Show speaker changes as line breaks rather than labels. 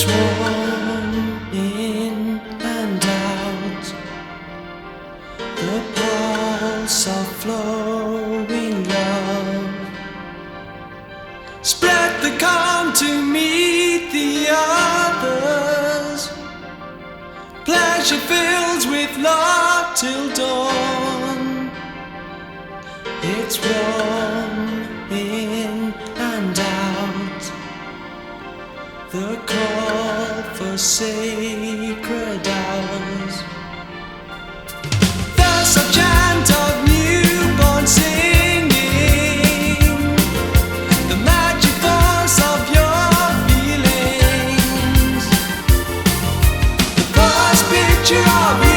It's in and out, the pulse of flowing love. Spread the calm to meet the others. Pleasure fills with love till dawn. It's warm. sacred hours. There's a chant of newborn singing, the magic force of your feelings, the first picture of.